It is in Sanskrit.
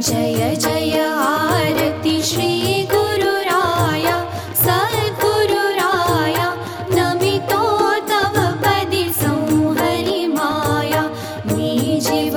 जय जय आरति श्रीगुरुराय सद्गुरुराय नमितो तव पदि संहरि माया मे जीव